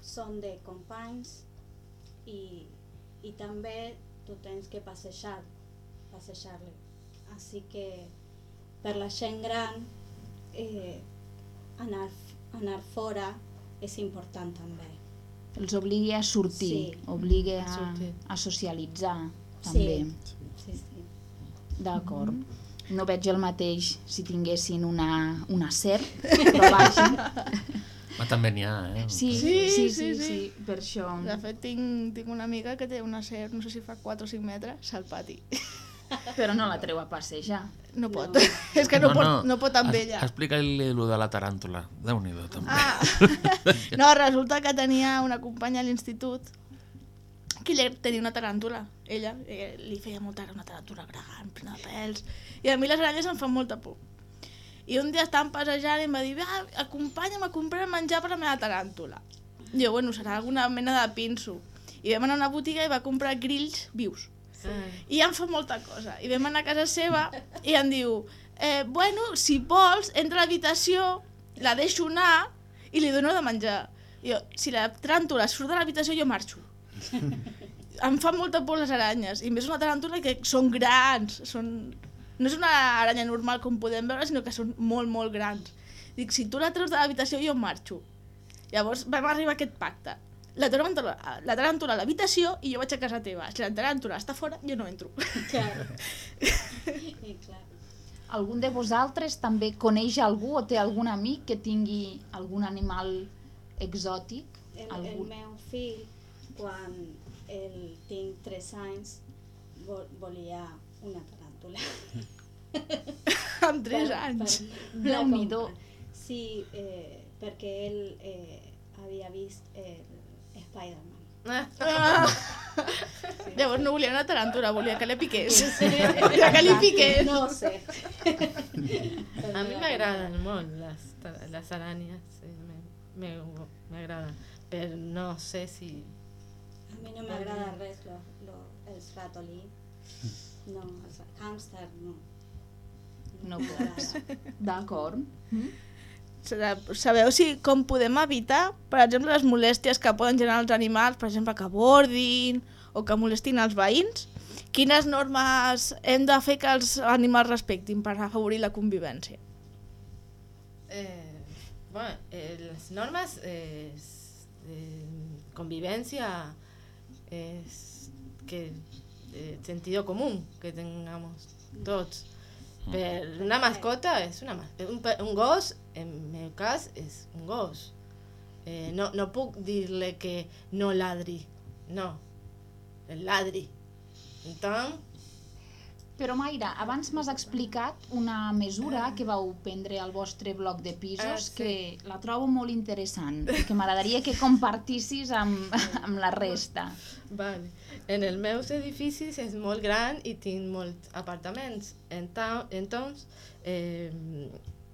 són de companys i, i també tu tens que passejar, passejar-li. Així que per la gent gran eh, anar, anar fora és important també. Els obligui a sortir, Sí. obligui A a, sortir. a socialitzar Sí. també. Sí, sí. D'acord. No veig el mateix si tinguessin una, una serp, però vaja. Ma també n'hi ha, eh? Sí, sí, sí, sí, sí, per això. De fet, tinc, tinc una amiga que té una serp, no sé si fa 4 o 5 metres, al pati. Però no la treu a passejar. No pot. És que no, pot, no pot amb Es- ella. Explica-li el de la taràntula. Déu-n'hi-do, també. Ah. No, resulta que tenia una companya a l'institut que ella tenia una taràntula. Ella, ella li feia molta una taràntula gran, plena de pèls. I a mi les aranyes em fan molta por. I un dia estàvem passejant i em va dir ah, acompanya'm a comprar menjar per la meva taràntula. I jo, bueno, serà alguna mena de pinso. I vam anar a una botiga i va comprar grills vius. I ja em fa molta cosa. I vam anar a casa seva i em diu eh, bueno, si vols, entra a l'habitació, la deixo anar i li dono de menjar. I jo, si la taràntula surt de l'habitació, jo marxo. em fan molta por les aranyes. I més una taràntula que són grans. Són... No és una aranya normal com podem veure, sinó que són molt, molt grans. Dic, si tu la treus de l'habitació, jo marxo. Llavors vam arribar a aquest pacte. la taràntula, la taràntula a l'habitació i jo vaig a casa teva. Si la taràntula està fora, jo no entro. Claro. I clar. Algun de vosaltres també coneix algú o té algun amic que tingui algun animal exòtic? El, el Algun... meu fill, quan el tinc 3 anys, vo volia una taràntula. Amb 3 anys. la Déu-n'hi-do. compra. Sí, eh, perquè ell eh, havia vist el Spider-Man. Ah. Llavors no volia una taràntula, volia que li piqués. volia que li piqués. No sé. A mi m'agraden molt les, les arànies, sí, m'agraden, però no sé si... A mi no m'agrada res, lo, lo, els ratolí. No, els hàmster, no. No pots. D'acord. Sabeu si com podem evitar, per exemple, les molèsties que poden generar els animals, per exemple, que bordin o que molestin els veïns? Quines normes hem de fer que els animals respectin per afavorir la convivència? Eh, bueno, eh, las normas eh, de convivencia es que eh, sentido común que tengamos todos. Pero una mascota es una mas- un, un gos, en mi caso, es un gos. Eh, no, no puc dir-li que no ladri, no, el ladri. Entonces, Però Mayra, abans m'has explicat una mesura que vau prendre al vostre bloc de pisos Ah, sí. que la trobo molt interessant i que m'agradaria que compartissis amb, amb la resta. Vale. En els meus edificis és molt gran i tinc molts apartaments. Enton, entonces, eh,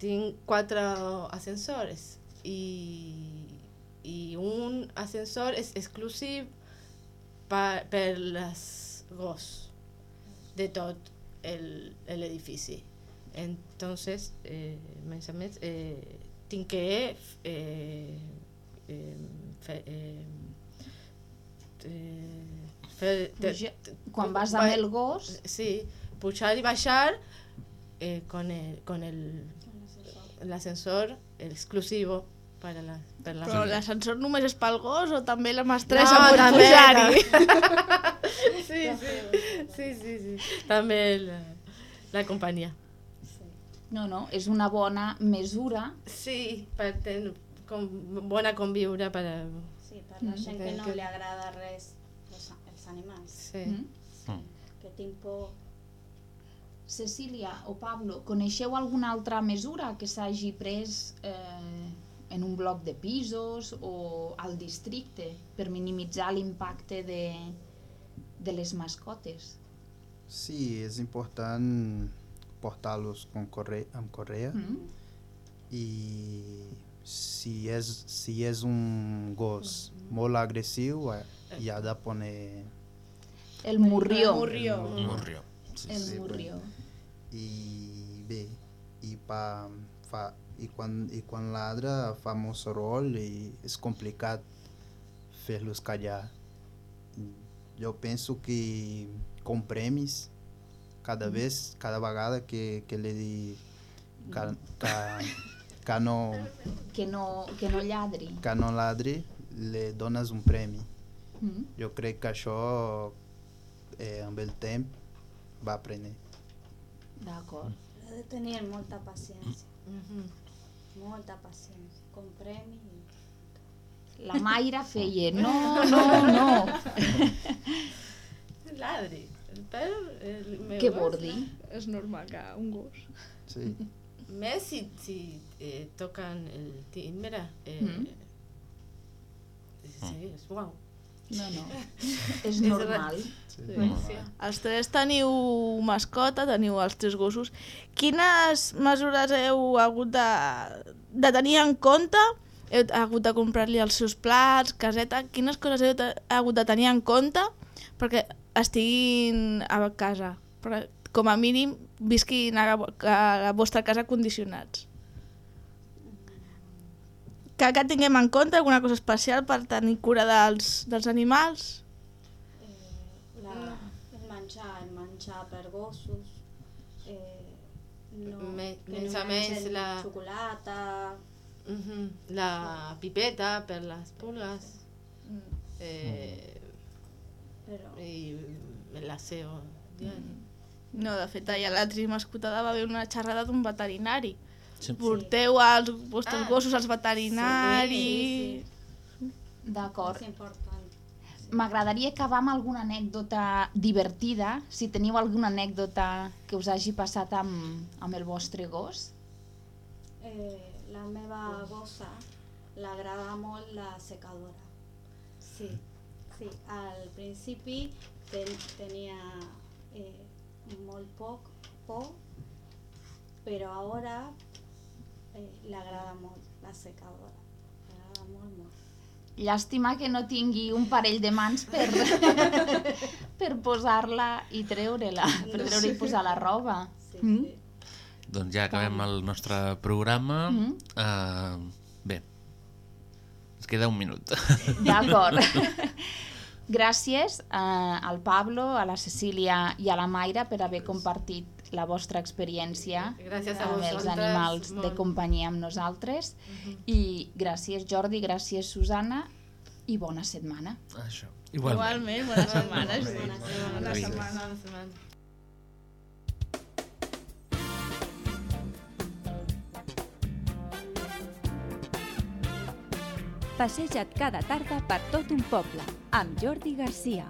tinc quatre ascensors i, i un ascensor és exclusiu per, per les gos de tot el, l'edifici. Entonces, eh, més a més, eh, tinc que eh, eh, fer, eh, eh, fer, Puja- quan vas amb el gos- Sí, pujar y bajar eh, con el, con el, el ascensor. exclusivo para la, per la Però l'ascensor només és pel gos o també la No, mestressa pot també, pujar-hi? sí, sí, sí, sí, sí. També la, la companyia. No, no, és una bona mesura. Sí, per tenir com, bona conviure per... a- Sí, per la gent que no que- li agrada res els, els animals. Sí. Mm. Que tinc por. Cecília o Pablo, coneixeu alguna altra mesura que s'hagi pres eh, en un bloc de pisos o al districte per minimitzar l'impacte de, de les mascotes? Sí, és important portar-los corre amb correia Mm. i si és, si és un gos molt agressiu eh, hi ha de poner El morrió. El morrió. El morrió. El morrió. i bé i, pa, fa, i, quan, i quan ladra fa molt soroll i és complicat fer-los callar jo penso que com premis cada vez, cada vegada que, que li di que, que, que, no, Que no, que no lladri. que no ladri li dones un premi Mm. jo crec que això eh, amb el temps va aprendre D'acord. Ha de tenir molta paciència. Mhm. Molta paciència. Com premi. La Mayra feia, no, no, no. Ladri. El perro... El meu Que bordi. És normal que un gos. Sí. Més si, si eh, tocan el timbre. Eh, Mm. Sí, és guau. No, no. És normal. Sí. Sí. Els tres teniu mascota, teniu els tres gossos. Quines mesures heu hagut de, de tenir en compte? Heu hagut de comprar-li els seus plats, caseta? Quines coses heu hagut de tenir en compte perquè estiguin a casa? Perquè, com a mínim, visquin a la vostra casa condicionats. Que, que tinguem en compte alguna cosa especial per tenir cura dels, dels animals? La, el menjar, el menjar per gossos. Eh, no, Me- que més no a més la- xocolata. Mhm. La pipeta per les pulgues. eh, Però... i el aseo diari. No, de fet, allà a la va haver una xerrada d'un veterinari. Sí. Porteu els vostres Ah. gossos als veterinaris... D'acord. És important. M'agradaria acabar amb alguna anècdota divertida, si teniu alguna anècdota que us hagi passat amb, amb el vostre gos. Eh, la meva gossa l'agrada molt la secadora. Sí, sí. Al principi ten, tenia eh, molt poc por, però ara eh, l'agrada molt la secadora. L'agrada molt, molt. Llàstima que no tingui un parell de mans per, per posar-la i treure-la, per treure i posar la roba. Mm? Doncs ja acabem el nostre programa. Mhm. Uh, bé, ens queda un minut. D'acord. Gràcies eh, al Pablo, a la Cecília i a la Mayra per haver compartit la vostra experiència Gràcies a amb els animals de molt. companyia amb nosaltres. I gràcies Jordi, gràcies Susana i bona setmana. Això. Igualment, bona setmana. Bona Bona Vinga. setmana. Bona setmana. Passeja't cada tarda per tot un poble, amb Jordi Garcia.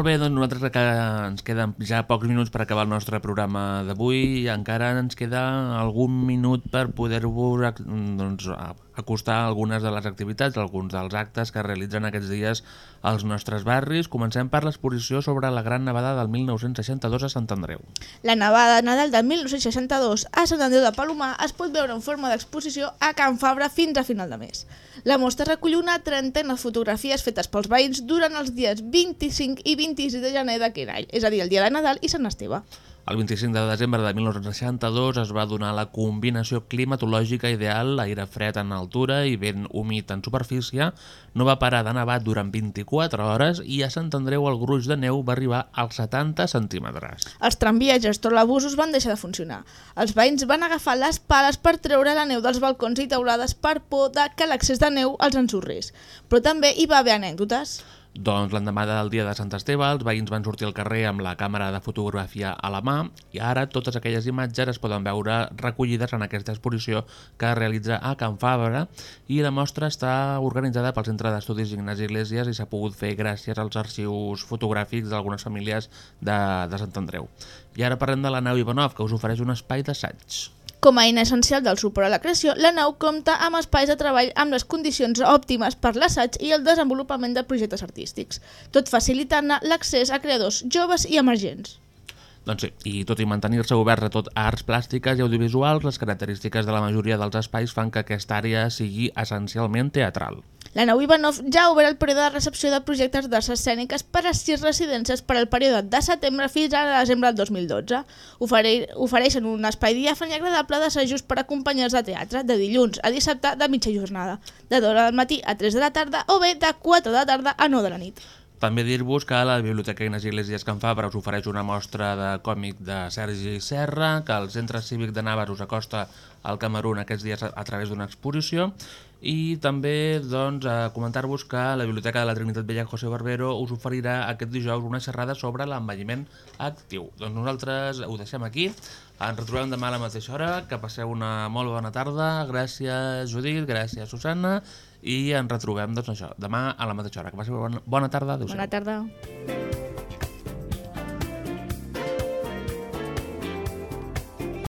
Molt bé, doncs nosaltres que ens queden ja pocs minuts per acabar el nostre programa d'avui i encara ens queda algun minut per poder-vos doncs, acostar algunes de les activitats, alguns dels actes que realitzen aquests dies als nostres barris. Comencem per l'exposició sobre la Gran Nevada del 1962 a Sant Andreu. La nevada de Nadal del 1962 a Sant Andreu de Palomar es pot veure en forma d'exposició a Can Fabra fins a final de mes. La mostra recull una trentena de fotografies fetes pels veïns durant els dies 25 i 26 de gener d'aquell any, és a dir, el dia de Nadal i Sant Esteve. El 25 de desembre de 1962 es va donar la combinació climatològica ideal, aire fred en altura i vent humit en superfície, no va parar de nevar durant 24 hores i a Sant Andreu el gruix de neu va arribar als 70 centímetres. Els tramvies i els trolabusos van deixar de funcionar. Els veïns van agafar les pales per treure la neu dels balcons i teulades per por de que l'accés de neu els ensorrés. Però també hi va haver anècdotes. Doncs l'endemà del dia de Sant Esteve, els veïns van sortir al carrer amb la càmera de fotografia a la mà i ara totes aquelles imatges es poden veure recollides en aquesta exposició que es realitza a Can Fabra i la mostra està organitzada pel Centre d'Estudis Ignasi Iglesias i s'ha pogut fer gràcies als arxius fotogràfics d'algunes famílies de, de Sant Andreu. I ara parlem de la nau Ivanov, que us ofereix un espai d'assaig. Com a eina essencial del suport a la creació, la nau compta amb espais de treball amb les condicions òptimes per l'assaig i el desenvolupament de projectes artístics, tot facilitant l'accés a creadors joves i emergents. Doncs sí, i tot i mantenir-se oberts a tot a arts plàstiques i audiovisuals, les característiques de la majoria dels espais fan que aquesta àrea sigui essencialment teatral. La nau Ivanov ja ha obert el període de recepció de projectes d'arts escèniques per a sis residències per al període de setembre fins a desembre del 2012. Ofere ofereixen un espai diàfan i agradable d'assajos per a companyies de teatre de dilluns a dissabte de mitja jornada, de 2 del matí a 3 de la tarda o bé de 4 de la tarda a 9 de la nit. També dir-vos que la Biblioteca Ignasi Iglesias Can Fabra us ofereix una mostra de còmic de Sergi Serra, que el Centre Cívic de Navarra us acosta al Camerún aquests dies a, a través d'una exposició, i també doncs, comentar-vos que la Biblioteca de la Trinitat Vella José Barbero us oferirà aquest dijous una xerrada sobre l'envelliment actiu. Doncs nosaltres ho deixem aquí, ens retrobem demà a la mateixa hora, que passeu una molt bona tarda, gràcies Judit, gràcies Susana, i ens retrobem doncs, això, demà a la mateixa hora. Que passeu bona, bona tarda, adéu Bona tarda.